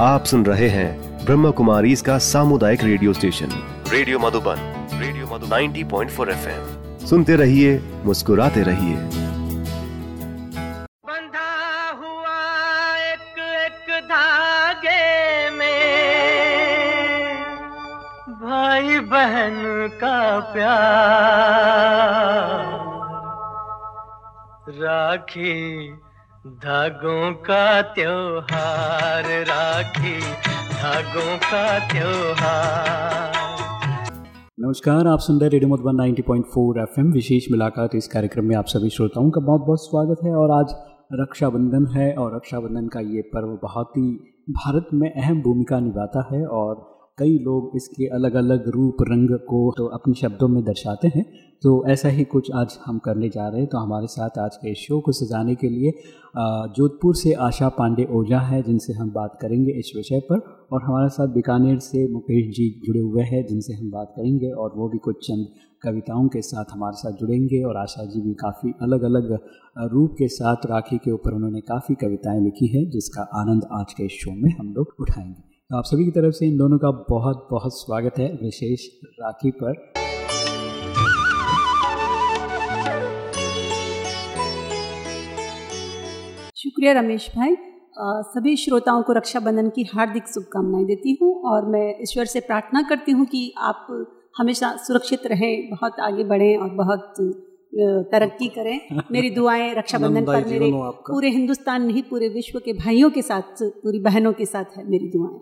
आप सुन रहे हैं ब्रह्म कुमारी इसका सामुदायिक radio station. Radio Madhuban radio Madhuban. 90.4 FM. सुनते रहिए मुस्कुराते रहिए। बंधा हुआ एक एक धागे में भाई बहन का प्यार। राखी धागों का त्योहार राखी, धागों का त्योहार। नमस्कार, आप सुन रहे रेडियो मधुबन 90.4 एफएम। विशेष मुलाकात इस कार्यक्रम में आप सभी श्रोताओं का बहुत बहुत स्वागत है और आज रक्षाबंधन है और रक्षाबंधन का ये पर्व बहुत ही भारत में अहम भूमिका निभाता है और कई लोग इसके अलग अलग रूप, रंग को तो अपने शब्दों में दर्शाते हैं। तो ऐसा ही कुछ आज हम करने जा रहे हैं। तो हमारे साथ आज के शो को सजाने के लिए जोधपुर से आशा पांडे ओझा है, जिनसे हम बात करेंगे इस विषय पर। और हमारे साथ बीकानेर से मुकेश जी जुड़े हुए हैं, जिनसे हम बात करेंगे। और वो भी कुछ चंद कविताओं के साथ हमारे साथ जुड़ेंगे। और आशा जी भी काफ़ी अलग अलग रूप के साथ राखी के ऊपर उन्होंने काफ़ी कविताएँ लिखी हैं, जिसका आनंद आज के शो में हम लोग उठाएँगे। तो आप सभी की तरफ़ से इन दोनों का बहुत बहुत स्वागत है, विशेष राखी पर। शुक्रिया रमेश भाई। आ, सभी श्रोताओं को रक्षाबंधन की हार्दिक शुभकामनाएँ देती हूँ और मैं ईश्वर से प्रार्थना करती हूँ कि आप हमेशा सुरक्षित रहें बहुत आगे बढ़ें और बहुत तरक्की करें। मेरी दुआएँ रक्षाबंधन पर मेरे पूरे हिंदुस्तान नहीं पूरे विश्व के भाइयों के साथ पूरी बहनों के साथ है मेरी दुआएँ।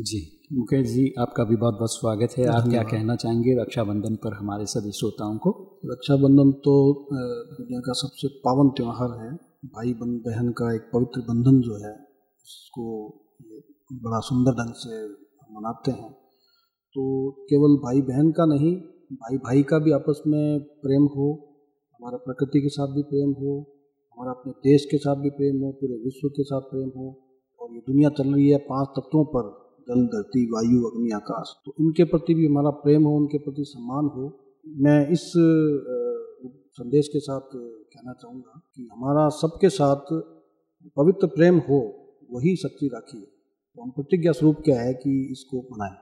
जी मुकेश जी आपका भी बहुत बहुत स्वागत है। आप क्या कहना चाहेंगे रक्षाबंधन पर हमारे सभी श्रोताओं को? रक्षाबंधन तो दुनिया का सबसे पावन त्यौहार है। भाई बहन का एक पवित्र बंधन जो है, उसको बड़ा सुंदर ढंग से मनाते हैं। तो केवल भाई बहन का नहीं, भाई भाई का भी आपस में प्रेम हो, हमारा प्रकृति के साथ भी प्रेम हो, हमारा अपने देश के साथ भी प्रेम हो, पूरे विश्व के साथ प्रेम हो, और ये दुनिया चल रही है पाँच तत्वों पर, जल, धरती, वायु, अग्नि, आकाश। तो इनके प्रति भी हमारा प्रेम हो, उनके प्रति सम्मान हो। मैं इस संदेश के साथ कहना चाहूँगा कि हमारा सबके साथ पवित्र प्रेम हो, वही सच्ची राखी है। तो हम प्रतिज्ञा स्वरूप क्या है कि इसको मनाएँ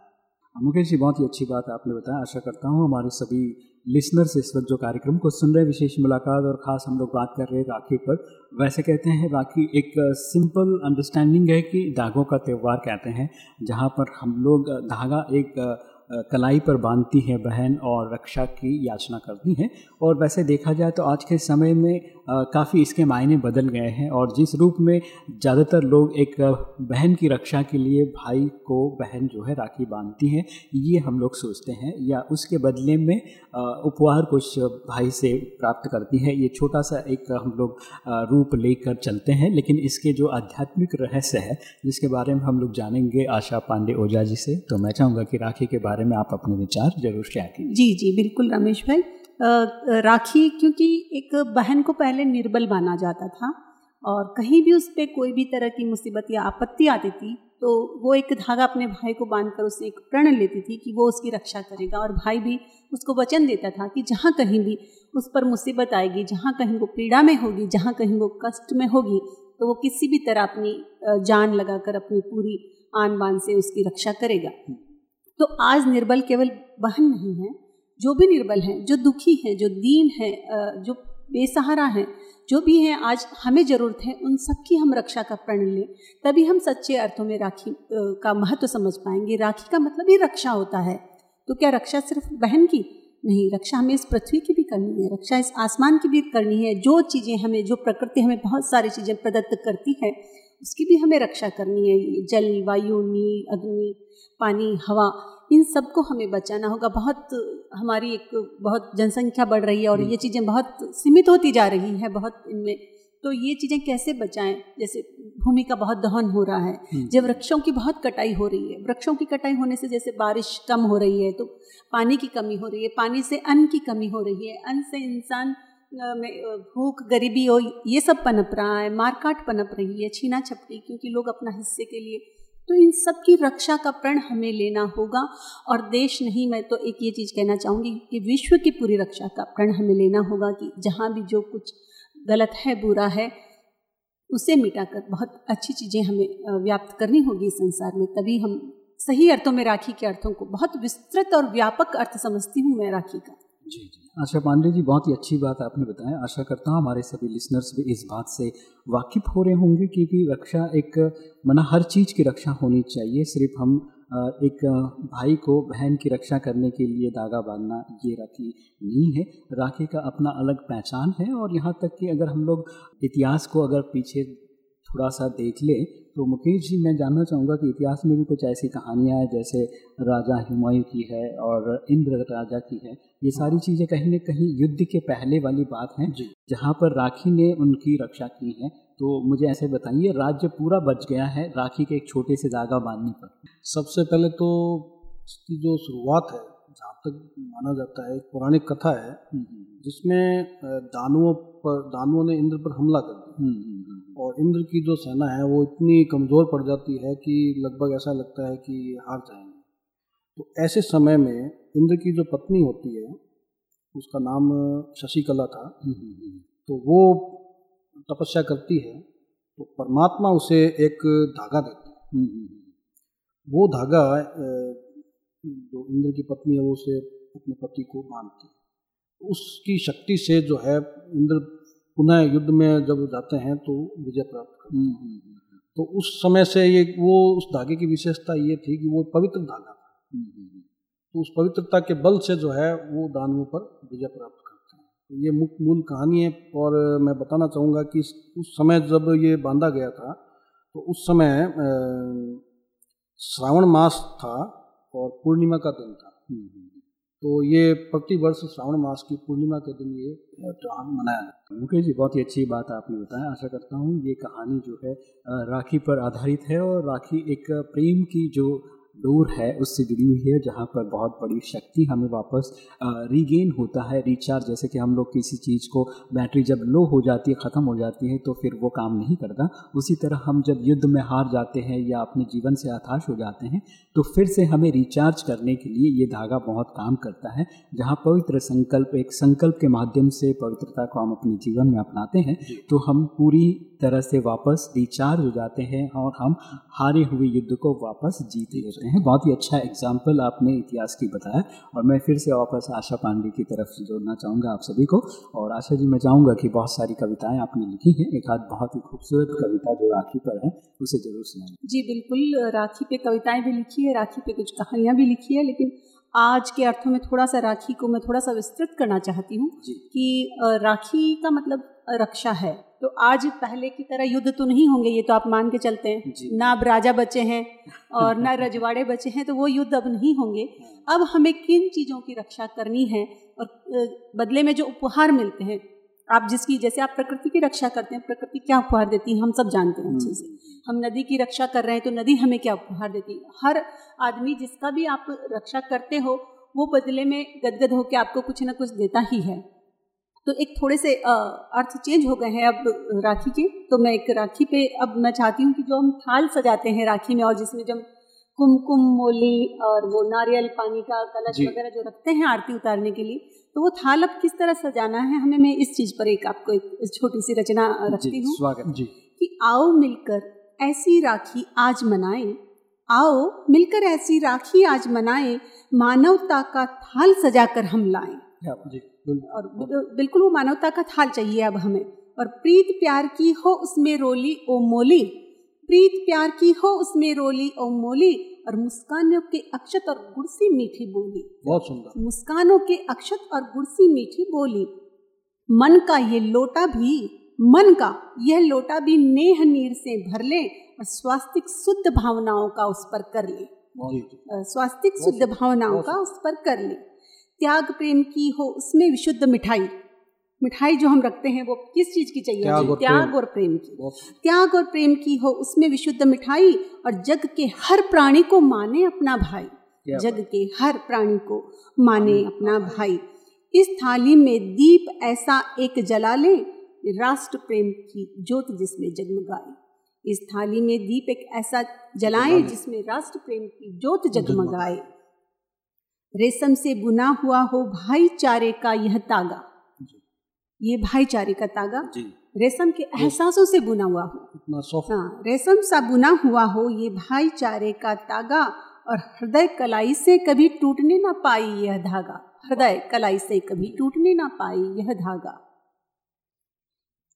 मुकेश जी, बहुत ही अच्छी बात आपने बताया। आशा करता हूँ हमारे सभी लिसनर्स इस वक्त जो कार्यक्रम को सुन रहे हैं, विशेष मुलाकात और ख़ास हम लोग बात कर रहे हैं राखी पर, वैसे कहते हैं राखी एक सिंपल अंडरस्टैंडिंग है कि धागों का त्यौहार कहते हैं, जहाँ पर हम लोग धागा एक कलाई पर बांधती है बहन और रक्षा की याचना करती हैं। और वैसे देखा जाए तो आज के समय में काफ़ी इसके मायने बदल गए हैं और जिस रूप में ज़्यादातर लोग एक बहन की रक्षा के लिए भाई को बहन जो है राखी बांधती हैं, ये हम लोग सोचते हैं। या उसके बदले में उपहार कुछ भाई से प्राप्त करती है। ये छोटा सा एक हम लोग रूप लेकर चलते हैं, लेकिन इसके जो आध्यात्मिक रहस्य है, जिसके बारे में हम लोग जानेंगे आशा पांडे ओझा जी से तो मैं चाहूँगा कि राखी के बारे में आप अपने विचार ज़रूर शेयर कीजिए। जी जी, बिल्कुल रमेश भाई। राखी क्योंकि एक बहन को पहले निर्बल माना जाता था और कहीं भी उस पर कोई भी तरह की मुसीबत या आपत्ति आती थी तो वो एक धागा अपने भाई को बांधकर उससे एक प्रण लेती थी कि वो उसकी रक्षा करेगा और भाई भी उसको वचन देता था कि जहाँ कहीं भी उस पर मुसीबत आएगी, जहाँ कहीं वो पीड़ा में होगी, जहाँ कहीं वो कष्ट में होगी तो वो किसी भी तरह अपनी जान लगाकर अपनी पूरी आन बान से उसकी रक्षा करेगा। तो आज निर्बल केवल बहन नहीं है जो भी निर्बल हैं, जो दुखी हैं, जो दीन हैं जो बेसहारा हैं, जो भी हैं, आज हमें ज़रूरत है, उन सब की हम रक्षा का प्रण लें, तभी हम सच्चे अर्थों में राखी का महत्व समझ पाएँगे। राखी का मतलब ही रक्षा होता है। तो क्या रक्षा सिर्फ़ बहन की नहीं, रक्षा हमें इस पृथ्वी की भी करनी है, रक्षा इस आसमान की भी करनी है। जो चीज़ें हमें, जो प्रकृति हमें बहुत सारी चीज़ें प्रदत्त करती है, उसकी भी हमें रक्षा करनी है। जल, वायु नील अग्नि, पानी, हवा इन सबको हमें बचाना होगा। बहुत हमारी एक बहुत जनसंख्या बढ़ रही है और ये चीज़ें बहुत सीमित होती जा रही है बहुत इनमें। तो ये चीज़ें कैसे बचाएँ? जैसे भूमि का बहुत दहन हो रहा है जब वृक्षों की बहुत कटाई हो रही है वृक्षों की कटाई होने से जैसे बारिश कम हो रही है तो पानी की कमी हो रही है पानी से अन्न की कमी हो रही है अन्न से इंसान में भूख गरीबी हो ये सब पनप रहा है मारकाट पनप रही है छीना छपटी क्योंकि लोग अपना हिस्से के लिए तो इन सब की रक्षा का प्रण हमें लेना होगा। और देश नहीं, मैं तो एक ये चीज़ कहना चाहूँगी कि विश्व की पूरी रक्षा का प्रण हमें लेना होगा कि जहाँ भी जो कुछ गलत है, बुरा है, उसे मिटाकर बहुत अच्छी चीज़ें हमें व्याप्त करनी होगी संसार में। तभी हम सही अर्थों में राखी के अर्थों को बहुत विस्तृत और व्यापक अर्थ समझती हूँ मैं राखी का। जी जी। आशा पांडे जी, बहुत ही अच्छी बात आपने बताया। आशा करता हूँ हमारे सभी लिसनर्स भी इस बात से वाकिफ हो रहे होंगे क्योंकि रक्षा एक, मना हर चीज़ की रक्षा होनी चाहिए। सिर्फ़ हम एक भाई को, बहन की रक्षा करने के लिए धागा बांधना ये राखी नहीं है। राखी का अपना अलग पहचान है और यहाँ तक कि अगर हम लोग इतिहास को अगर पीछे थोड़ा सा देख लें। तो मुकेश जी मैं जानना चाहूँगा कि इतिहास में भी कुछ ऐसी कहानियाँ हैं जैसे राजा हुमायूं की है और इंद्र राजा की है। ये सारी चीज़ें कहीं ना कहीं युद्ध के पहले वाली बात हैं जहाँ पर राखी ने उनकी रक्षा की है। तो मुझे ऐसे बताइए राज्य पूरा बच गया है राखी के एक छोटे से धागा बांधने पर? सबसे पहले तो इसकी जो शुरुआत है जहाँ तक माना जाता है एक पौराणिक कथा है हम्म, हम्म। जिसमें दानुओं पर दानुओं ने इंद्र पर हमला कर दिया। हम्म, और इंद्र की जो सेना है वो इतनी कमज़ोर पड़ जाती है कि लगभग ऐसा लगता है कि हार जाएँगे। तो ऐसे समय में इंद्र की जो पत्नी होती है उसका नाम शशिकला था तो वो तपस्या करती है तो परमात्मा उसे एक धागा देते हैं। वो धागा जो इंद्र की पत्नी है वो उसे अपने पति को मानती है। उसकी शक्ति से जो है इंद्र पुनः युद्ध में जब जाते हैं तो विजय प्राप्त तो उस समय से ये, वो उस धागे की विशेषता ये थी कि वो पवित्र धागा था। तो उस पवित्रता के बल से जो है, वो दानवों पर विजय प्राप्त करते हैं। तो ये मुख्य मूल कहानी है और मैं बताना चाहूँगा कि उस समय जब ये बांधा गया था तो उस समय श्रावण मास था और पूर्णिमा का दिन था। तो ये प्रति वर्ष श्रावण मास की पूर्णिमा के दिन ये त्यौहार मनाया जाता है। मुकेश जी, बहुत ही अच्छी बात आपने बताया। आशा करता हूँ ये कहानी जो है राखी पर आधारित है और राखी एक प्रेम की जो डोर है उससे जुड़ी हुई है जहाँ पर बहुत बड़ी शक्ति हमें वापस रीगेन होता है रिचार्ज जैसे कि हम लोग किसी चीज़ को बैटरी जब लो हो जाती है ख़त्म हो जाती है तो फिर वो काम नहीं करता। उसी तरह हम जब युद्ध में हार जाते हैं या अपने जीवन से हताश हो जाते हैं तो फिर से हमें रिचार्ज करने के लिए ये धागा बहुत काम करता है जहाँ पवित्र संकल्प एक संकल्प के माध्यम से पवित्रता को हम अपने जीवन में अपनाते हैं तो हम पूरी तरह से वापस रिचार्ज हो जाते हैं और हम हारे हुए युद्ध को वापस जीते रहते हैं। बहुत ही अच्छा एग्ज़ाम्पल आपने इतिहास की बताया और मैं फिर से वापस आशा पांडे की तरफ़ जोड़ना चाहूँगा आप सभी को और आशा जी मैं चाहूँगा कि बहुत सारी कविताएँ आपने लिखी हैं। एक आध बहुत ही खूबसूरत कविता जो राखी पर है उसे ज़रूर सुनाएँ जी बिल्कुल राखी पे कविताएँ भी लिखी है राखी पे कुछ कहानियाँ भी लिखी है लेकिन आज के अर्थों में थोड़ा सा राखी को मैं थोड़ा सा विस्तृत करना चाहती हूँ कि राखी का मतलब रक्षा है। तो आज पहले की तरह युद्ध तो नहीं होंगे ये तो आप मान के चलते हैं। ना अब राजा बचे हैं और ना रजवाड़े बचे हैं तो वो युद्ध अब नहीं होंगे। अब हमें किन चीज़ों की रक्षा करनी है और बदले में जो उपहार मिलते हैं आप जिसकी जैसे आप प्रकृति की रक्षा करते हैं प्रकृति क्या उपहार देती है हम सब जानते हैं अच्छे से। हम नदी की रक्षा कर रहे हैं तो नदी हमें क्या उपहार देती है? हर आदमी जिसका भी आप रक्षा करते हो वो बदले में गदगद होकर आपको कुछ ना कुछ देता ही है। तो एक थोड़े से अर्थ चेंज हो गए हैं अब राखी के। तो मैं एक राखी पे अब मैं चाहती हूँ कि जो हम थाल सजाते हैं राखी में और जिसमें जब कुमकुम मोली और वो नारियल पानी का कलश वगैरह जो रखते हैं आरती उतारने के लिए तो वो थाल अब किस तरह सजाना है हमें मैं इस चीज़ पर एक आपको एक छोटी सी रचना रखती हूँ। स्वागत। जी। कि आओ मिलकर ऐसी राखी आज मनाएँ आओ मिलकर ऐसी राखी आज मनाएँ मानवता का थाल सजाकर हम लाएँ। और बिल्कुल वो मानवता का थाल चाहिए अब हमें। और प्रीत प्यार की हो उसमें रोली ओ मोली। प्रीत प्यार की हो उसमें रोली ओ मोली। और मुस्कानों के अक्षत और गुड़सी मीठी बोली। बहुत सुंदर। मुस्कानों के अक्षत और गुड़सी मीठी बोली। मन का ये लोटा भी मन का यह लोटा भी नेह नीर से भर ले और स्वास्तिक शुद्ध भावनाओं का उस पर कर ले। स्वास्तिक शुद्ध भावनाओं का उस पर कर ले। त्याग प्रेम की हो उसमें विशुद्ध मिठाई। मिठाई जो हम रखते हैं वो किस चीज़ की चाहिए त्याग और, त्याग और प्रेम की। त्याग और प्रेम की हो उसमें विशुद्ध मिठाई और जग के हर प्राणी को माने अपना भाई। जग के हर प्राणी को माने अपना भाई। इस थाली में दीप ऐसा एक जला ले राष्ट्र प्रेम की ज्योत जिसमें जगमगाए। इस थाली में दीप एक ऐसा जलाएँ जिसमें राष्ट्र प्रेम की ज्योत जगमगाए। रेशम से बुना हुआ हो भाईचारे का यह तागा। ये भाईचारे का तागा रेशम के एहसासों से बुना हुआ हो। हाँ रेशम सा बुना हुआ हो ये भाईचारे का तागा और हृदय कलाई से कभी टूटने ना पाई यह धागा। हृदय कलाई से कभी टूटने ना पाई यह धागा।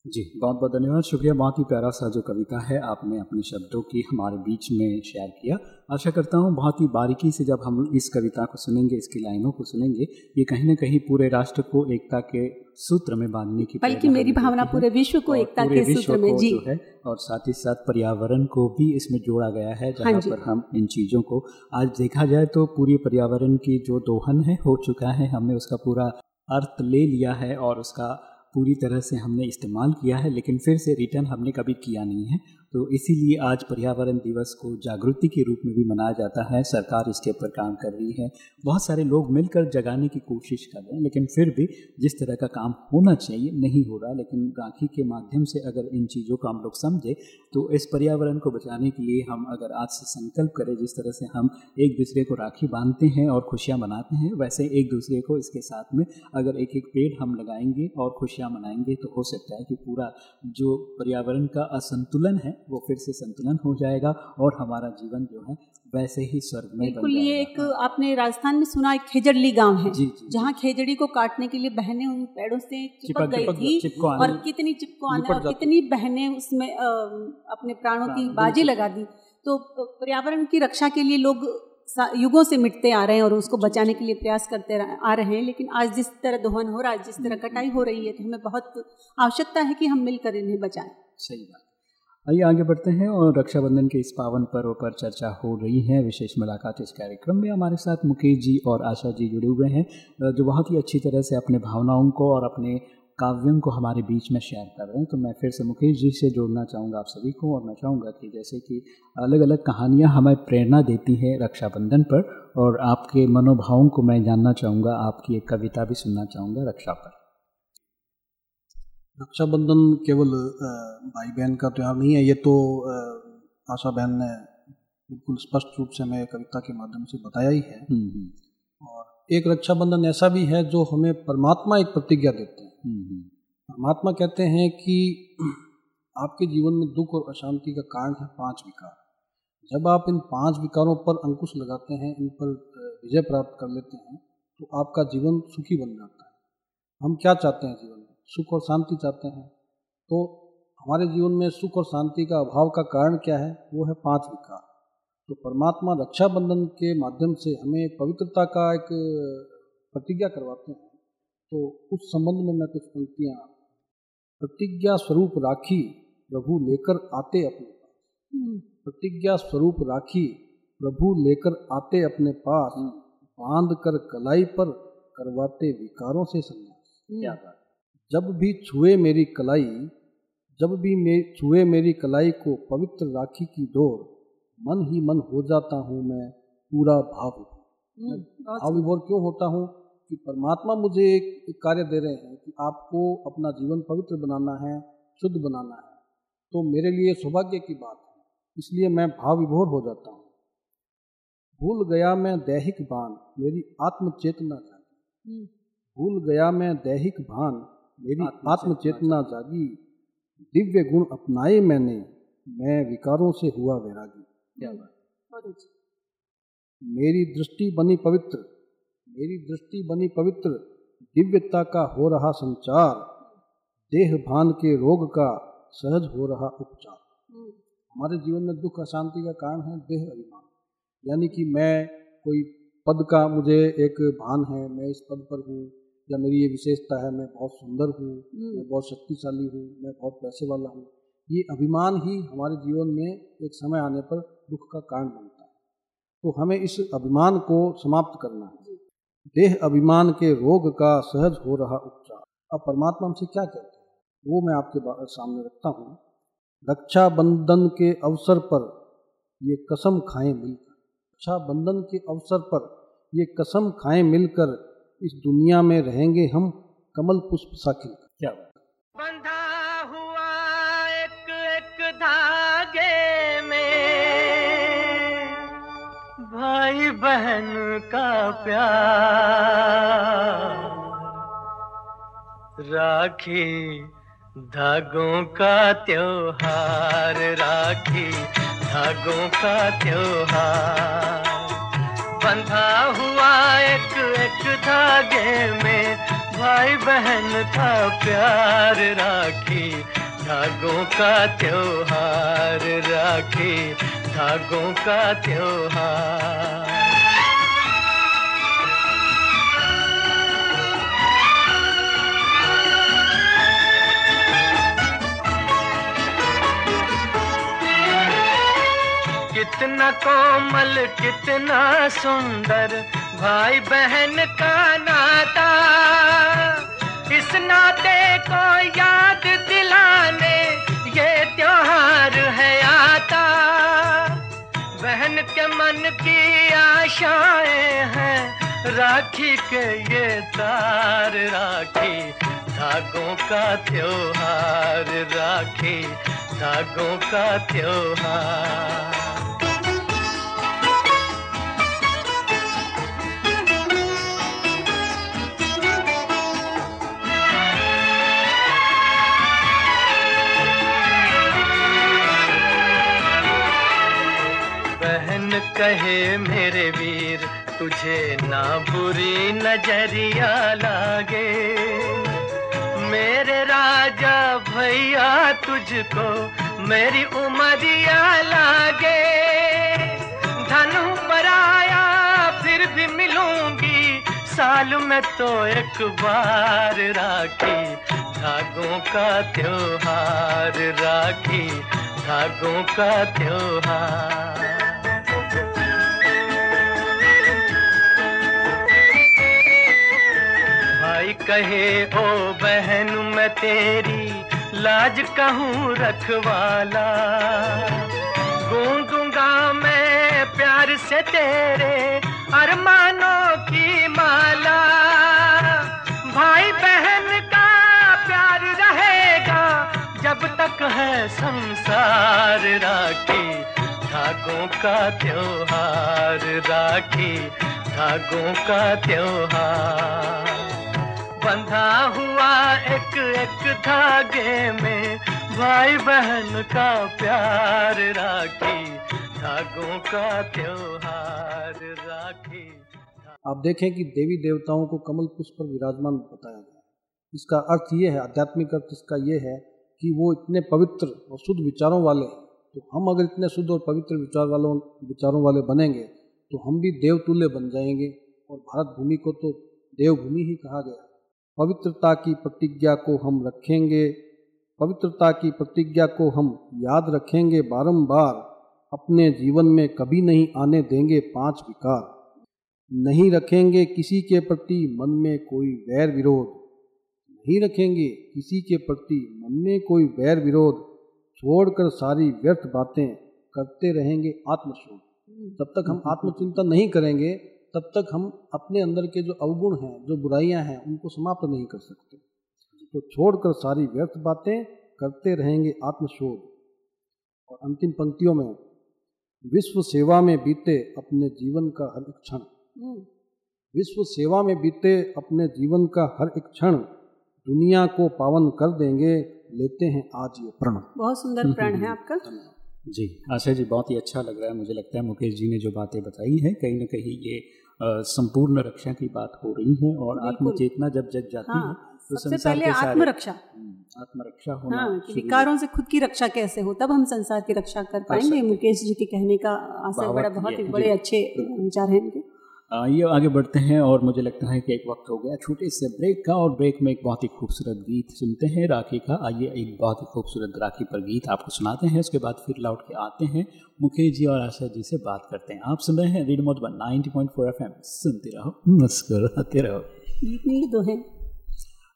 जी बहुत बहुत धन्यवाद। शुक्रिया बहुत ही प्यारा सा जो कविता है आपने अपने शब्दों की हमारे बीच में शेयर किया। आशा करता हूँ बहुत ही बारीकी से जब हम इस कविता को सुनेंगे इसकी लाइनों को सुनेंगे ये कहीं ना कहीं पूरे राष्ट्र को एकता के सूत्र में बांधने की बल्कि मेरी भावना पूरे विश्व को एकता के सूत्र में जी। है और साथ ही साथ पर्यावरण को भी इसमें जोड़ा गया है जहाँ हाँ पर हम इन चीज़ों को आज देखा जाए तो पूरी पर्यावरण की जो दोहन है हो चुका है हमने उसका पूरा अर्थ ले लिया है और उसका पूरी तरह से हमने इस्तेमाल किया है, लेकिन फिर से रिटर्न हमने कभी किया नहीं है। तो इसीलिए आज पर्यावरण दिवस को जागृति के रूप में भी मनाया जाता है। सरकार इसके ऊपर काम कर रही है। बहुत सारे लोग मिलकर जगाने की कोशिश कर रहे हैं, लेकिन फिर भी जिस तरह का काम होना चाहिए, नहीं हो रहा। लेकिन राखी के माध्यम से अगर इन चीज़ों को हम लोग समझे तो इस पर्यावरण को बचाने के लिए हम अगर आज से संकल्प करें, जिस तरह से हम एक दूसरे को राखी बांधते हैं और खुशियाँ मनाते हैं, वैसे एक दूसरे को इसके साथ में अगर एक एक पेड़ हम लगाएँगे और खुशियाँ मनाएँगे तो हो सकता है कि पूरा जो पर्यावरण का असंतुलन है वो फिर से संतुलन हो जाएगा और हमारा जीवन जो है वैसे ही स्वर्ग में बिल्कुल ये एक आपने राजस्थान में सुना एक खेजड़ली गाँव है जी, जी, जहाँ खेजड़ी को काटने के लिए बहनें उन पेड़ों से चिपक गई थी और कितनी चिपको आने और कितनी बहनें उसमें अपने प्राणों की बाजी लगा दी। तो पर्यावरण की रक्षा के लिए लोग युगों से मिटते आ रहे हैं और उसको बचाने के लिए प्रयास करते आ रहे हैं लेकिन आज जिस तरह दोहन हो रहा है जिस तरह कटाई हो रही है तो हमें बहुत आवश्यकता है कि हम मिलकर इन्हें बचाएँ। सही बात। आइए आगे बढ़ते हैं और रक्षाबंधन के इस पावन पर्व पर चर्चा हो रही है। विशेष मुलाकात इस कार्यक्रम में हमारे साथ मुकेश जी और आशा जी जुड़े हुए हैं, जो बहुत ही अच्छी तरह से अपने भावनाओं को और अपने काव्यों को हमारे बीच में शेयर कर रहे हैं। तो मैं फिर से मुकेश जी से जोड़ना चाहूँगा आप सभी को और मैं चाहूँगा कि जैसे कि अलग अलग कहानियाँ हमें प्रेरणा देती हैं रक्षाबंधन पर और आपके मनोभावों को मैं जानना चाहूँगा, आपकी एक कविता भी सुनना चाहूँगा रक्षा पर। रक्षाबंधन केवल भाई बहन का त्यौहार नहीं है ये तो आशा बहन ने बिल्कुल स्पष्ट रूप से हमें कविता के माध्यम से बताया ही है। हम्म, हम्म, और एक रक्षाबंधन ऐसा भी है जो हमें परमात्मा एक प्रतिज्ञा देते हैं। हम्म, परमात्मा कहते हैं कि आपके जीवन में दुख और अशांति का कारण है पाँच विकार। जब आप इन पाँच विकारों पर अंकुश लगाते हैं इन पर विजय प्राप्त कर लेते हैं तो आपका जीवन सुखी बन जाता है। हम क्या चाहते हैं जीवन सुख और शांति चाहते हैं। तो हमारे जीवन में सुख और शांति का अभाव का कारण क्या है? वो है पाँच विकार। तो परमात्मा रक्षाबंधन के माध्यम से हमें पवित्रता का एक प्रतिज्ञा करवाते हैं। तो उस संबंध में मैं कुछ पंक्तियाँ प्रतिज्ञा स्वरूप राखी प्रभु लेकर आते अपने पास। प्रतिज्ञा स्वरूप राखी प्रभु लेकर आते अपने पास, बाँध कर कलाई पर करवाते विकारों से संन्यास। क्या जब भी छुए मेरी कलाई जब भी मे छुए मेरी कलाई को पवित्र राखी की डोर मन ही मन हो जाता हूँ मैं पूरा भाव। विभोर। भाव विभोर क्यों होता हूँ कि परमात्मा मुझे एक, एक कार्य दे रहे हैं कि आपको अपना जीवन पवित्र बनाना है शुद्ध बनाना है। तो मेरे लिए सौभाग्य की बात है इसलिए मैं भाव विभोर हो जाता हूँ। भूल गया मैं दैहिक भान मेरी आत्म चेतना जागी। हम्म, भूल गया मैं दैहिक भान मेरी आत्म चेतना जागी। दिव्य गुण अपनाए मैंने मैं विकारों से हुआ वैरागी। क्या बात। मेरी दृष्टि बनी पवित्र मेरी दृष्टि बनी पवित्र दिव्यता का हो रहा संचार देह भान के रोग का सहज हो रहा उपचार। हम्म, हमारे जीवन में दुख अशांति का कारण है देह अभिमान। यानी कि मैं कोई पद का मुझे एक भान है मैं इस पद पर हूँ या मेरी ये विशेषता है मैं बहुत सुंदर हूँ मैं बहुत शक्तिशाली हूँ मैं बहुत पैसे वाला हूँ ये अभिमान ही हमारे जीवन में एक समय आने पर दुख का कारण बनता है। तो हमें इस अभिमान को समाप्त करना है। देह अभिमान के रोग का सहज हो रहा उपचार। अब परमात्मा हमसे क्या कहते हैं? वो मैं आपके सामने रखता हूँ। रक्षाबंधन के अवसर पर ये कसम खाएँ मिलकर। रक्षाबंधन के अवसर पर ये कसम खाएँ मिलकर इस दुनिया में रहेंगे हम कमल पुष्प सा खिलकर क्या बंधा हुआ एक एक धागे में, भाई बहन का प्यार। राखी धागों का त्योहार, राखी धागों का त्योहार। बंधा हुआ एक एक धागे में। भाई बहन था प्यार राखी, धागों का त्योहार राखी, धागों का त्योहार। कितना कोमल, कितना सुंदर भाई बहन का नाता। इस नाते को याद दिलाने, ये त्योहार है आता। बहन के मन की आशाएँ हैं, राखी के ये तार, राखी। धागों का त्योहार, राखी। धागों का त्योहार। कहे मेरे वीर, तुझे ना बुरी नज़रिया लागे। मेरे राजा भैया, तुझको मेरी उमरिया लागे। धनु पराया फिर भी मिलूँगी। साल में तो एक बार राखी। धागों का त्योहार, राखी। धागों का त्योहार। कहे, ओ बहन, मैं तेरी लाज कहूँ रखवाला। गूंजूँगा मैं प्यार से तेरे अरमानों की माला। भाई बहन का प्यार रहेगा जब तक है संसार राखी। धागों का त्योहार राखी, धागों का त्योहार। बंधा हुआ एक एक धागे में, भाई बहन का प्यार राखी, धागों का त्योहार राखी। आप देखें कि देवी देवताओं को कमल पुष्प पर विराजमान बताया गया इसका अर्थ ये है, आध्यात्मिक अर्थ इसका ये है कि वो इतने पवित्र और शुद्ध विचारों वाले तो हम अगर इतने शुद्ध और पवित्र विचार वालों, विचारों वाले बनेंगे तो हम भी देवतुल्य बन जाएँगे। और भारत भूमि को तो देवभूमि ही कहा गया पवित्रता की प्रतिज्ञा को हम रखेंगे, पवित्रता की प्रतिज्ञा को हम याद रखेंगे बारंबार, अपने जीवन में कभी नहीं आने देंगे पाँच विकार। नहीं रखेंगे किसी के प्रति मन में कोई वैर विरोध। नहीं रखेंगे किसी के प्रति मन में कोई वैर विरोध। छोड़कर सारी व्यर्थ बातें करते रहेंगे आत्मशोध जब तक हम आत्मचिंतन नहीं करेंगे तब तक हम अपने अंदर के जो अवगुण हैं जो बुराइयाँ हैं उनको समाप्त नहीं कर सकते। तो छोड़कर सारी व्यर्थ बातें करते रहेंगे आत्मशोध। और अंतिम पंक्तियों में विश्व सेवा में बीते अपने जीवन का हर एक क्षण। विश्व सेवा में बीते अपने जीवन का हर एक क्षण दुनिया को पावन कर देंगे लेते हैं आज ये प्रण। बहुत सुंदर प्रण है आपका। जी आशा जी बहुत ही अच्छा लग रहा है मुझे लगता है मुकेश जी ने जो बातें बताई हैं कहीं ना कहीं ये संपूर्ण रक्षा की बात हो रही है और। आत्मचेतना जब जग जाती हाँ, है तो सबसे संसार पहले आत्मरक्षा। हम्म, आत्मरक्षा होना हाँ विकारों से खुद की रक्षा कैसे हो तब हम संसार की रक्षा कर पाएँगे मुकेश जी के कहने का आशा बड़ा बहुत ही बड़े अच्छे विचार हैं आइए आगे बढ़ते हैं और मुझे लगता है कि एक वक्त हो गया छोटे से ब्रेक का और ब्रेक में एक बहुत ही खूबसूरत गीत सुनते हैं राखी का। आइए एक बहुत ही खूबसूरत राखी पर गीत आपको सुनाते हैं, उसके बाद फिर लौट के आते हैं। मुकेश जी और आशा जी से बात करते हैं। आप सुन रहे हैं रेड मोट one ninety point four F M. सुनते रहो, मुस्कुराते रहो। दो हैं।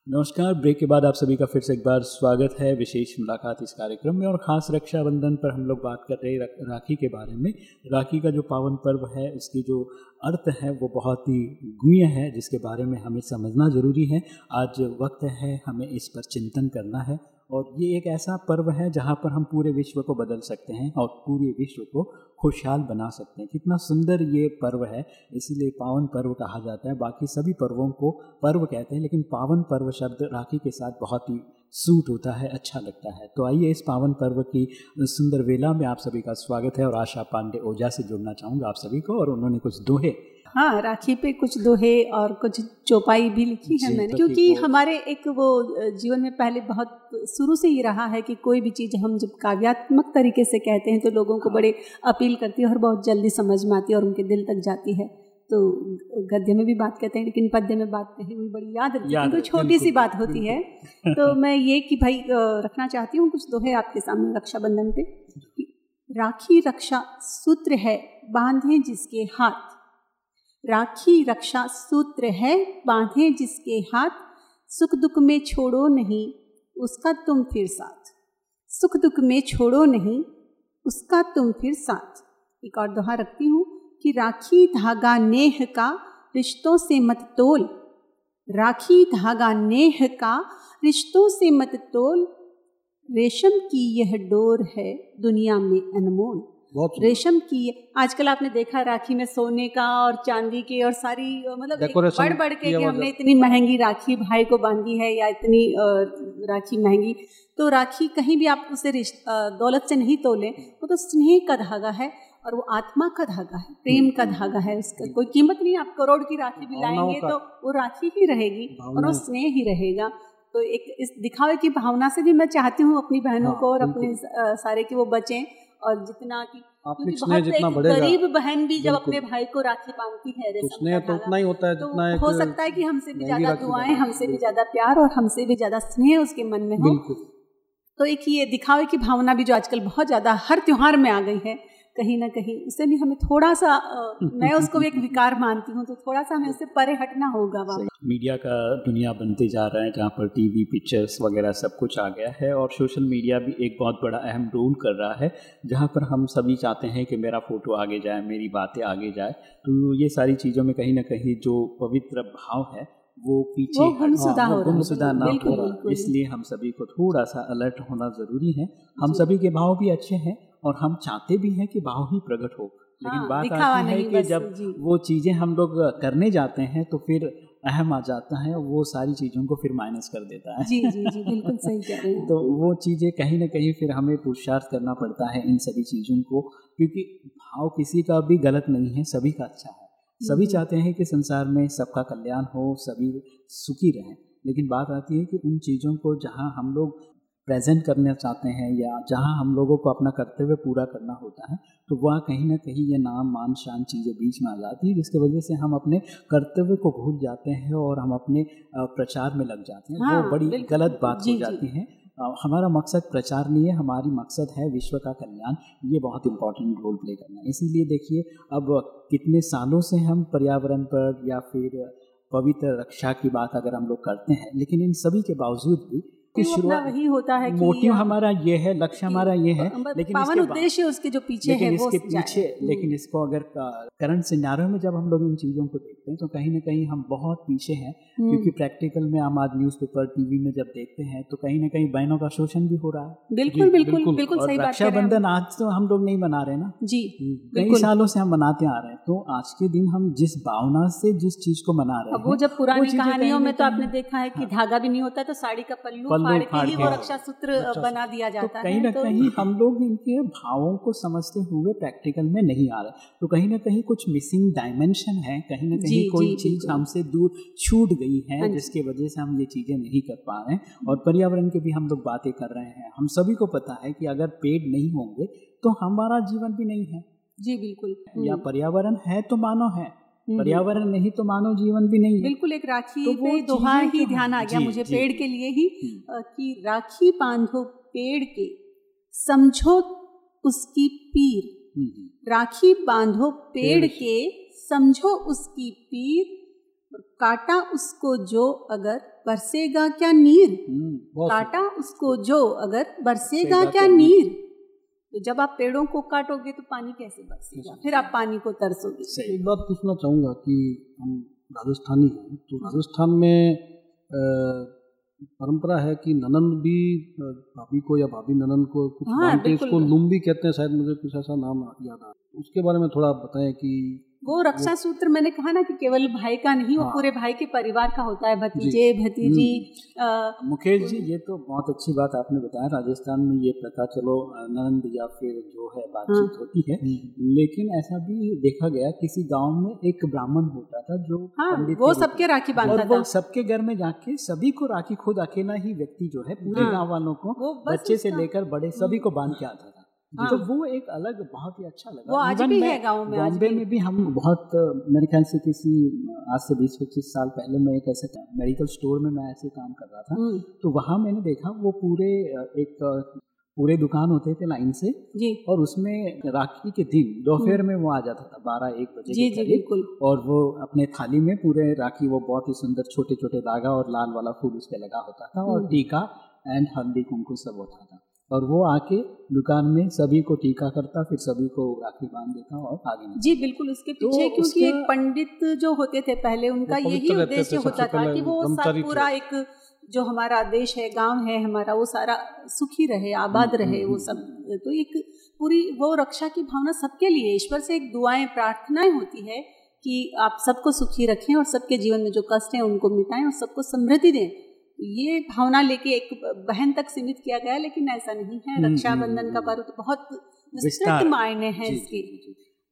नमस्कार, ब्रेक के बाद आप सभी का फिर से एक बार स्वागत है विशेष मुलाकात इस कार्यक्रम में और खास रक्षाबंधन पर हम लोग बात कर रहे हैं राखी के बारे में। राखी का जो पावन पर्व है उसकी जो अर्थ है, वो बहुत ही गुह्य है, जिसके बारे में हमें समझना ज़रूरी है। आज वक्त है, हमें इस पर चिंतन करना है और ये एक ऐसा पर्व है, जहाँ पर हम पूरे विश्व को बदल सकते हैं और पूरे विश्व को खुशहाल बना सकते हैं। कितना सुंदर ये पर्व है, इसीलिए पावन पर्व कहा जाता है। बाकी सभी पर्वों को पर्व कहते हैं, लेकिन पावन पर्व शब्द राखी के साथ बहुत ही सूट होता है अच्छा लगता है। तो आइए इस पावन पर्व की सुंदर वेला में आप सभी का स्वागत है, और आशा पांडे ओझा से जुड़ना चाहूँगा आप सभी को, और उन्होंने कुछ दोहे हाँ राखी पे कुछ दोहे और कुछ चौपाई भी लिखी है मैंने। क्योंकि हमारे एक वो जीवन में पहले बहुत शुरू से ही रहा है कि कोई भी चीज़ हम जब काव्यात्मक तरीके से कहते हैं तो लोगों को बड़े अपील करती है और बहुत जल्दी समझ में आती है और उनके दिल तक जाती है। तो गद्य में भी बात कहते हैं लेकिन पद्य में बात कही हुई बड़ी याद रहती है तो छोटी सी बात होती है। तो मैं ये कि भाई रखना चाहती हूँ कुछ दोहे आपके सामने रक्षाबंधन पे। राखी रक्षा सूत्र है बांधे जिसके हाथ। राखी रक्षा सूत्र है, बांधे जिसके हाथ सुख दुख में छोड़ो नहीं, उसका तुम फिर साथ। सुख दुख में छोड़ो नहीं, उसका तुम फिर साथ। एक और दोहा रखती हूँ कि राखी धागा नेह का रिश्तों से मत तोल। राखी धागा नेह का रिश्तों से मत तोल। रेशम की यह डोर है दुनिया में अनमोल। रेशम की। आजकल आपने देखा राखी में सोने का और चांदी के और सारी मतलब बढ़ बढ़ के कि हमने इतनी महँगी राखी भाई को बांधी है या इतनी राखी महँगी। तो राखी कहीं भी आप उसे दौलत से नहीं तोले वो तो स्नेह का धागा है और वो आत्मा का धागा है प्रेम का धागा है उसका। कोई कीमत नहीं आप करोड़ की राखी भी लाएँगे तो वो राखी ही रहेगी और वो स्नेह ही रहेगा। तो एक इस दिखावे की भावना से भी मैं चाहती हूँ अपनी बहनों हाँ, को और अपने सारे की वो बचें। और जितना की आपने जितना गरीब बहन भी जब अपने भाई को राखी बांधती है तो स्नेह तो उतना ही होता है तो जितना हो सकता है कि हमसे भी ज़्यादा दुआएँ हमसे भी ज़्यादा प्यार और हमसे भी ज़्यादा स्नेह उसके मन में हो। तो एक ये दिखावे की भावना भी जो आजकल बहुत ज़्यादा हर त्योहार में आ गई है कहीं ना कहीं। उससे भी हमें थोड़ा सा मैं उसको भी एक विकार मानती हूँ तो थोड़ा सा हमें उससे परे हटना होगा वहाँ मीडिया का दुनिया बनते जा रहा है जहाँ पर टीवी पिक्चर्स वगैरह सब कुछ आ गया है और सोशल मीडिया भी एक बहुत बड़ा अहम रोल कर रहा है जहाँ पर हम सभी चाहते हैं कि मेरा फ़ोटो आगे जाए मेरी बातें आगे जाए। तो ये सारी चीज़ों में कहीं ना कहीं जो पवित्र भाव है वो पीछे हाँ, गुमसुदा ना हो इसलिए हम सभी को थोड़ा सा अलर्ट होना ज़रूरी है। हम सभी के भाव भी अच्छे हैं और हम चाहते भी हैं कि भाव ही प्रकट हो। लेकिन हाँ, बात आती है कि जब वो चीज़ें हम लोग करने जाते हैं तो फिर अहम आ जाता है वो सारी चीज़ों को फिर माइनस कर देता है। जी जी जी बिल्कुल सही कह रहे हैं। तो वो चीज़ें कहीं ना कहीं फिर हमें पुरुषार्थ करना पड़ता है इन सभी चीज़ों को क्योंकि भाव किसी का भी गलत नहीं है सभी का अच्छा है। सभी चाहते हैं कि संसार में सबका कल्याण हो सभी सुखी रहें। लेकिन बात आती है कि उन चीज़ों को जहाँ हम लोग प्रेजेंट करना चाहते हैं या जहाँ हम लोगों को अपना कर्तव्य पूरा करना होता है तो वह कहीं ना कहीं ये नाम मान शान चीज़ें बीच में आ जाती है जिसकी वजह से हम अपने कर्तव्य को भूल जाते हैं और हम अपने प्रचार में लग जाते हैं। हाँ, वो बड़ी गलत बात हो जाती है। हमारा मकसद प्रचार नहीं है हमारी मकसद है विश्व का कल्याण। ये बहुत इंपॉर्टेंट रोल प्ले करना इसीलिए देखिए अब कितने सालों से हम पर्यावरण पर या फिर पवित्र रक्षा की बात अगर हम लोग करते हैं लेकिन इन सभी के बावजूद भी की शुरुआत वही होता है मोटिव हमारा ये है लक्ष्य हमारा ये है लेकिन पावन उद्देश्य उसके जो पीछे है इसके पीछे लेकिन इसको अगर करंट सिनारों में जब हम लोग इन चीज़ों को देखते हैं तो कहीं ना कहीं हम बहुत पीछे हैं हम्म। क्योंकि प्रैक्टिकल में हम आज न्यूज़पेपर टीवी में जब देखते हैं तो कहीं ना कहीं बहनों का शोषण भी हो रहा है। बिल्कुल बिल्कुल बिल्कुल। सही बात रक्षाबंधन आज तो हम लोग नहीं मना रहे ना। जी हम्म, कई सालों से हम मनाते आ रहे हैं तो आज के दिन हम जिस भावना से जिस चीज़ को मना रहे हैं वो जब पुरानी कहानियों में तो आपने देखा है कि हाँ। धागा भी नहीं होता तो साड़ी का पल्लू फाड़ के वो रक्षा सूत्र बना दिया जाता है कहीं ना तो कहीं हम लोग इनके भावों को समझते हुए प्रैक्टिकल में नहीं आ रहे। तो कहीं ना कहीं कुछ मिसिंग डायमेंशन है कहीं ना कहीं कोई चीज़ हमसे दूर छूट गई है हाँ जिसके वजह से हम ये चीज़ें नहीं कर पा रहे हैं। और पर्यावरण की भी हम लोग बातें कर रहे हैं। हम सभी को पता है कि अगर पेड़ नहीं होंगे तो हमारा जीवन भी नहीं है। जी बिल्कुल। या पर्यावरण है तो मानव है। हम्म। पर्यावरण नहीं तो मानव जीवन भी नहीं बिल्कुल एक राखी तो पे दोहा ही ध्यान आ गया मुझे पेड़ के लिए ही हम्म। कि राखी बांधो पेड़ के समझो उसकी पीर। हम्म, राखी बांधो पेड़ के समझो उसकी पीर काटा उसको जो अगर बरसेगा क्या नीर? काटा उसको जो अगर बरसेगा क्या नीर? तो जब आप पेड़ों को काटोगे तो पानी कैसे बरसेगा? फिर आप पानी को तरसोगे। एक बात पूछना चाहूँगा कि हम राजस्थानी हैं तो राजस्थान में परंपरा है कि ननन भी भाभी को या भाभी ननन को कुछ हाँ, इसको लुम्बी कहते हैं शायद मुझे कुछ ऐसा नाम याद आ उसके बारे में थोड़ा आप बताएँ कि वो रक्षा सूत्र मैंने कहा ना कि केवल भाई का नहीं हाँ। वो हाँ। पूरे भाई के परिवार का होता है भतीजे भतीजी हम्म। मुकेश जी ये तो बहुत अच्छी बात आपने बताया राजस्थान में ये प्रथा चलो नंद या फिर जो है बातचीत हाँ। होती है लेकिन ऐसा भी देखा गया किसी गाँव में एक ब्राह्मण होता था जो हाँ वो सबके राखी बांधता था सबके घर में जाके सभी को राखी खुद अकेला ही व्यक्ति जो है पूरे गाँव वालों को बच्चे से लेकर बड़े सभी को बाँध के आता था हाँ। तो वो एक अलग बहुत ही अच्छा लगा वो आज भी है गाँव में, आज बॉम्बे भी। में भी हम बहुत मेरे ख्याल से किसी आज से बीस पच्चीस साल पहले मैं एक ऐसे मेडिकल स्टोर में मैं ऐसे काम कर रहा था हम्म, तो वहाँ मैंने देखा वो पूरे एक पूरे दुकान होते थे लाइन से जी और उसमें राखी के दिन दोपहर में वो आ जाता था बारह एक बजे हम्म। जी जी बिल्कुल और वो अपने थाली में पूरे राखी वो बहुत ही सुंदर छोटे छोटे धागा और लाल वाला फूल उस पे लगा होता था और हम्म। टीका एंड हल्दी कुमकुम सब होता था और वो आके दुकान में सभी को टीका करता फिर सभी को राखी बाँध देता और आगे जी बिल्कुल उसके पीछे तो पीछे क्योंकि एक पंडित जो होते थे पहले उनका यही उद्देश्य होता था कि वो। पूरा एक जो हमारा देश है गाँव है हमारा वो सारा सुखी रहे आबाद हम्म, रहे वो हम्म, सब। तो एक पूरी वो रक्षा की भावना सबके लिए ईश्वर से एक दुआएँ प्रार्थनाएँ होती है कि आप सबको सुखी रखें और सबके जीवन में जो कष्ट है उनको मिटाएँ और सबको समृद्धि दें। तो ये भावना लेके एक बहन तक सीमित किया गया लेकिन ऐसा नहीं है हम्म, रक्षाबंधन हम्म, का हम्म। पर्व तो बहुत विस्तृत मायने हैं इसके।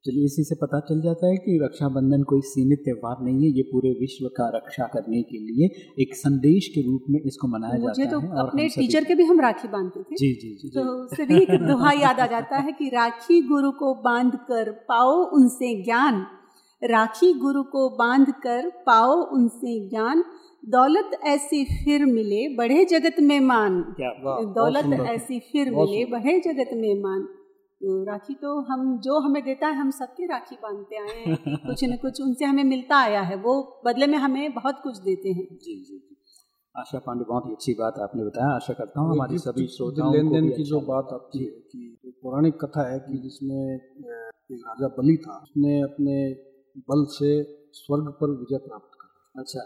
चलिए इसी से पता चल जाता है कि रक्षाबंधन कोई सीमित त्योहार नहीं है ये पूरे विश्व का रक्षा करने के लिए एक संदेश के रूप में इसको मनाया जाता तो है अपने टीचर के भी हम राखी बांधते थे जी जी जी तो। उससे भी एक दोहा याद आ जाता है कि राखी गुरु को बाँध कर पाओ उनसे ज्ञान राखी गुरु को बाँध कर पाओ उनसे ज्ञान दौलत ऐसी फिर मिले बढ़े जगत में मान। क्या दौलत ऐसी फिर मिले बढ़े जगत में मान। तो राखी तो हम जो हमें देता है हम सबके राखी बांधते आए हैं। कुछ न कुछ उनसे हमें मिलता आया है वो बदले में हमें बहुत कुछ देते हैं। जी जी जी। आशा पांडे बहुत ही अच्छी बात आपने बताया। आशा करता हूँ हमारी सभी श्रोताओं लेन देन की अच्छा जो बात आती है कि एक पौराणिक कथा है कि जिसमें एक राजा बलि था। उसने अपने बल से स्वर्ग पर विजय प्राप्त अच्छा।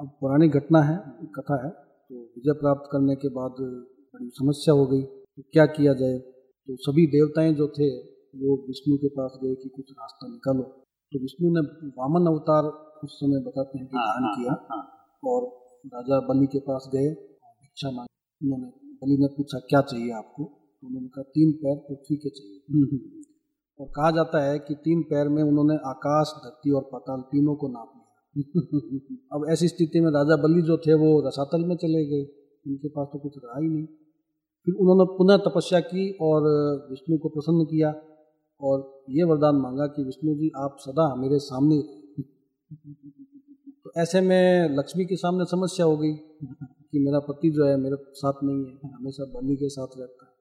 अब पौराणिक घटना है कथा है तो विजय प्राप्त करने के बाद बड़ी समस्या हो गई। तो क्या किया जाए? तो सभी देवताएँ जो थे वो विष्णु के पास गए कि कुछ रास्ता निकालो। तो विष्णु ने वामन अवतार उस समय बताते हैं कि हाँ, धारण हाँ, किया हाँ, और राजा बलि के पास गए भिक्षा मांगी। उन्होंने बलि ने पूछा क्या चाहिए आपको? तो उन्होंने कहा तीन पैर पृथ्वी के चाहिए। हम्म, हम्म, और कहा जाता है कि तीन पैर में उन्होंने आकाश धरती और पाताल तीनों को नाप लिया। अब ऐसी स्थिति में राजा बलि जो थे, वो रसातल में चले गए। उनके पास तो कुछ रहा ही नहीं। फिर उन्होंने पुनः तपस्या की और विष्णु को प्रसन्न किया और ये वरदान मांगा कि, विष्णु जी, आप सदा मेरे सामने तो ऐसे में लक्ष्मी के सामने समस्या हो गई कि मेरा पति जो है, मेरे साथ नहीं है, हमेशा बलि के साथ रहता है।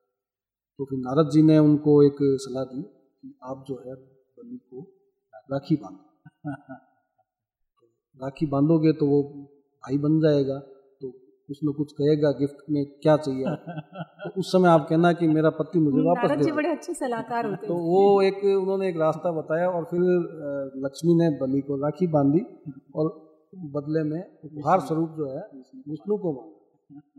तो फिर नारद जी ने उनको एक सलाह दी कि आप जो है, बलि को राखी बांधो। राखी बांधोगे तो वो भाई बन जाएगा तो कुछ ना कुछ कहेगा गिफ्ट में क्या चाहिए तो उस समय आप कहना कि मेरा पति मुझे वापस दे बड़े अच्छे सलाहकार होते तो वो एक उन्होंने एक रास्ता बताया और फिर लक्ष्मी ने बलि को राखी बांधी और बदले में उपहार स्वरूप जो है विष्णु को मांगा।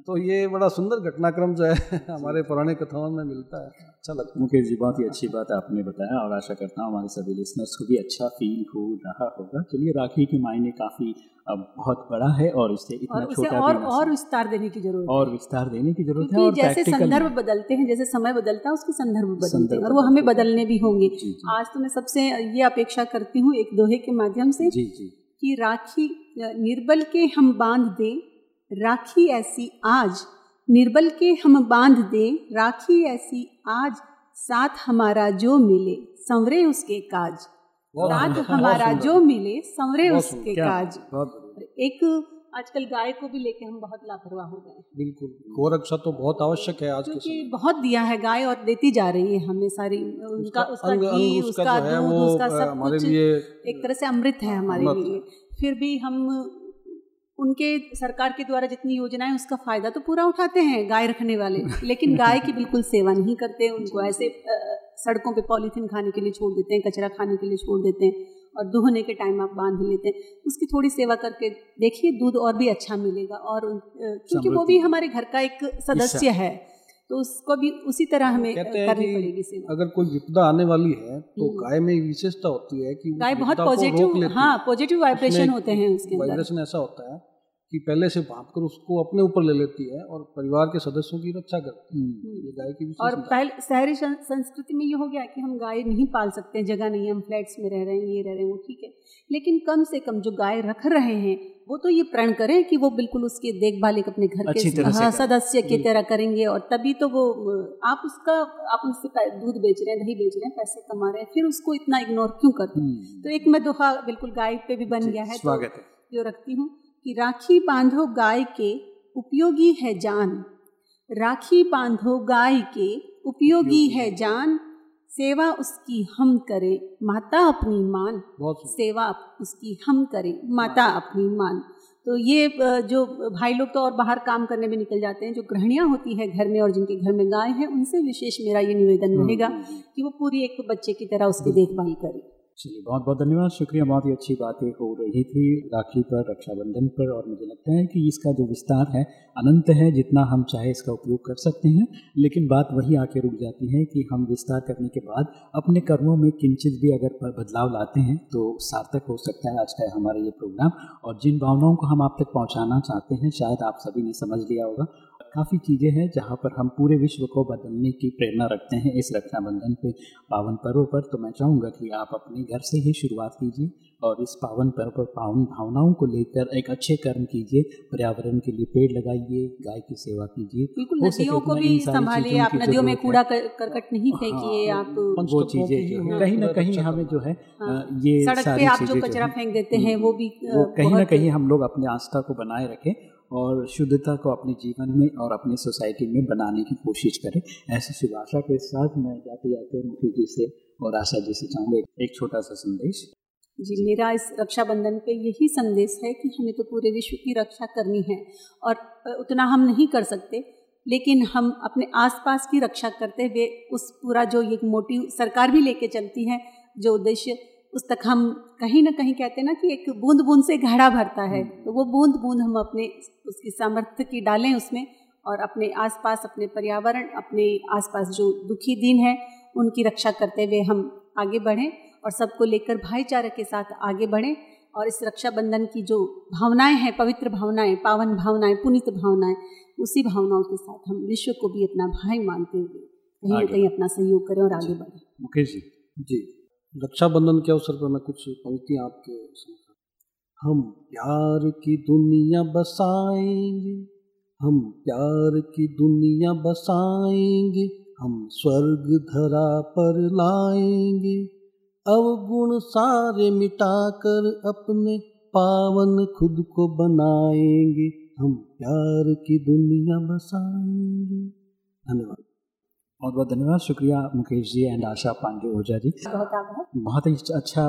तो ये बड़ा सुंदर घटनाक्रम जो है हमारे पुराने कथाओं में मिलता है। अच्छा लगता है मुकेश जी बहुत ही अच्छी बात आपने बताया और आशा करता हूँ हमारे सभी लिसनर्स को भी अच्छा फील हो रहा होगा। चलिए राखी के मायने काफ़ी अब बहुत बड़ा है और इससे इतना और छोटा और भी और विस्तार देने की ज़रूरत और विस्तार देने की ज़रूरत है और जैसे संदर्भ बदलते हैं जैसे समय बदलता है उसके संदर्भ बदलते हैं और वो हमें बदलने भी होंगे। आज तो मैं सबसे ये अपेक्षा करती हूँ एक दोहे के माध्यम से जी जी। कि राखी निर्बल के हम बाँध दें। राखी ऐसी आज निर्बल के हम बाँध दें राखी ऐसी आज साथ हमारा जो मिले संवरे उसके काज। साथ हमारा जो मिले संवरे उसके काज। एक आजकल गाय को भी लेके हम बहुत लापरवाह हो गए बिल्कुल गौ रक्षा तो बहुत आवश्यक है आज क्योंकि बहुत दिया है गाय और देती जा रही है हमें सारी। उनका उसका अंग घी उसका उसका दूध उसका सब कुछ एक तरह से अमृत है हमारे लिए। फिर भी हम उनके सरकार के द्वारा जितनी योजनाएँ उसका फ़ायदा तो पूरा उठाते हैं गाय रखने वाले। लेकिन गाय की बिल्कुल सेवा नहीं करते उनको ऐसे सड़कों पे पॉलीथीन खाने के लिए छोड़ देते हैं कचरा खाने के लिए छोड़ देते हैं और दुहने के टाइम आप बाँध लेते हैं। उसकी थोड़ी सेवा करके देखिए दूध और भी अच्छा मिलेगा और क्योंकि वो भी हमारे घर का एक सदस्य है तो उसको भी उसी तरह हमें करनी पड़ेगी सेवा। अगर कोई विपदा आने वाली है तो हम्म। गाय में विशेषता होती है कि गाय बहुत पॉजिटिव हाँ। पॉजिटिव वाइब्रेशन होते हैं उसके अंदर। वाइब्रेशन ऐसा होता है कि पहले से भाप कर उसको अपने ऊपर ले लेती है और परिवार के सदस्यों की रक्षा करती है। हम्म, ये गाय की और पहले शहरी संस्कृति में ये हो गया कि हम गाय नहीं पाल सकते जगह नहीं हम फ्लैट्स में रह रहे हैं ये रह रहे हैं वो ठीक है। लेकिन कम से कम जो गाय रख रहे हैं वो तो ये प्रण करें कि वो बिल्कुल उसकी देखभाल एक अपने घर के हाँ, सदस्य की तरह करेंगे और तभी तो वो आप उसका आप उससे दूध बेच रहे हैं दही बेच रहे हैं पैसे कमा रहे हैं फिर उसको इतना इग्नोर क्यों करते हैं? हम्म, तो एक मैं दोहा बिल्कुल गाय पे भी बन गया है तो स्वागत है। जो रखती हूँ कि राखी बांधो गाय के उपयोगी है जान। राखी बांधो गाय के उपयोगी है जान। सेवा उसकी हम करें माता अपनी मान। सेवा उसकी हम करें माता अपनी मान। तो ये जो भाई लोग तो और बाहर काम करने में निकल जाते हैं जो गृहणियाँ होती है घर में और जिनके घर में गाय है उनसे विशेष मेरा ये निवेदन रहेगा कि वो पूरी एक बच्चे की तरह उसकी देखभाल करें। चलिए, बहुत बहुत धन्यवाद। शुक्रिया, बहुत ही अच्छी बातें हो रही थी राखी पर, रक्षाबंधन पर, और मुझे लगता है कि इसका जो विस्तार है, अनंत है, जितना हम चाहे इसका उपयोग कर सकते हैं। लेकिन बात वही आके रुक जाती है कि हम विस्तार करने के बाद अपने कर्मों में किंचित भी अगर बदलाव लाते हैं तो सार्थक हो सकता है आज का हमारा ये प्रोग्राम। और जिन भावनाओं को हम आप तक पहुँचाना चाहते हैं, शायद आप सभी ने समझ लिया होगा। काफ़ी चीज़ें हैं जहाँ पर हम पूरे विश्व को बदलने की प्रेरणा रखते हैं इस रक्षाबंधन पे पावन पर्व पर। तो मैं चाहूँगा कि आप अपने घर से ही शुरुआत कीजिए और इस पावन पर्व पर पावन भावनाओं को लेकर एक अच्छे कर्म कीजिए पर्यावरण के लिए पेड़ लगाइए गाय की सेवा कीजिए। बिल्कुल नदियों को भी संभालिए आप नदियों में कूड़ा कर- करकट नहीं फेंकिए हाँ, आप वो चीज़ें जो है। कहीं ना कहीं हमें जो है हाँ, ये सड़क पे आप जो कचरा फेंक देते हैं वो भी कहीं ना कहीं हम लोग अपनी आस्था को बनाए रखें और शुद्धता को अपने जीवन में और अपनी सोसाइटी में बनाने की कोशिश करें। ऐसी शुभ आशा के साथ मैं जाते जाते मुखी जी से और आशा जी से चाहूँगा एक- एक छोटा सा संदेश। जी, मेरा इस रक्षाबंधन पे यही संदेश है कि हमें तो पूरे विश्व की रक्षा करनी है और उतना हम नहीं कर सकते, लेकिन हम अपने आसपास की रक्षा करते हुए उस पूरा जो ये मोटिव सरकार भी लेके चलती है, जो उद्देश्य उस तक हम कहीं ना कहीं कहते हैं ना कि एक बूंद बूंद से घड़ा भरता है। तो वो बूंद बूंद हम अपने उसकी सामर्थ्य की डालें उसमें और अपने आसपास अपने पर्यावरण अपने आसपास जो दुखी दिन है उनकी रक्षा करते हुए हम आगे बढ़ें और सबको लेकर भाईचारे के साथ आगे बढ़ें और इस रक्षाबंधन की जो भावनाएँ हैं पवित्र भावनाएँ पावन भावनाएँ पुनित भावनाएँ उसी भावनाओं के साथ हम विश्व को भी अपना भाई मानते हुए कहीं ना कहीं अपना सहयोग करें और आगे बढ़ें। मुकेश जी। जी। रक्षाबंधन के अवसर पर मैं कुछ पंक्तियाँ आपके हम प्यार की दुनिया बसाएँगे, हम प्यार की दुनिया बसाएँगे, हम स्वर्ग धरा पर लाएँगे। अवगुण सारे मिटाकर अपने पावन खुद को बनाएँगे। हम प्यार की दुनिया बसाएँगे। धन्यवाद। बहुत बहुत धन्यवाद। शुक्रिया मुकेश जी एंड आशा पांडे ओझा जी। बहुत ही अच्छा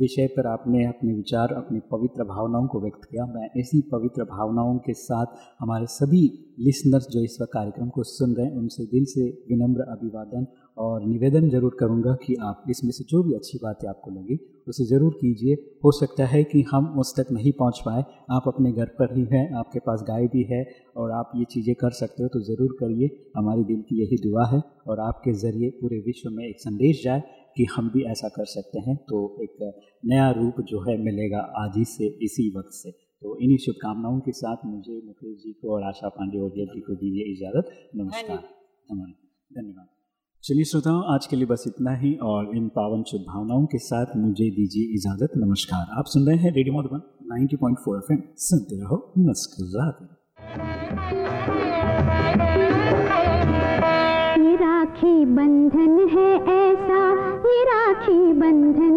विषय पर आपने अपने विचार, अपनी पवित्र भावनाओं को व्यक्त किया। मैं इसी पवित्र भावनाओं के साथ हमारे सभी लिसनर्स जो इस वक्त कार्यक्रम को सुन रहे हैं, उनसे दिल से विनम्र अभिवादन और निवेदन ज़रूर करूँगा कि आप इसमें से जो भी अच्छी बातें आपको लगी उसे ज़रूर कीजिए। हो सकता है कि हम उस तक नहीं पहुँच पाए। आप अपने घर पर ही हैं आपके पास गाय भी है और आप ये चीज़ें कर सकते हो तो ज़रूर करिए। हमारी दिल की यही दुआ है और आपके ज़रिए पूरे विश्व में एक संदेश जाए कि हम भी ऐसा कर सकते हैं। तो एक नया रूप जो है मिलेगा आज ही से इसी वक्त से। तो इन्हीं शुभकामनाओं के साथ मुझे मुकेश जी को और आशा पांडे और जी को दीजिए इजाज़त। नमस्कार। धन्यवाद। चलिए श्रोताओं, आज के लिए बस इतना ही और इन पावन शुभ भावनाओं के साथ मुझे दीजिए इजाज़त। नमस्कार। आप सुन रहे हैं रेडियो मधुबन 90.4 फोर सुनते रहो रहो। ये बंधन है ऐसा ये राखी बंधन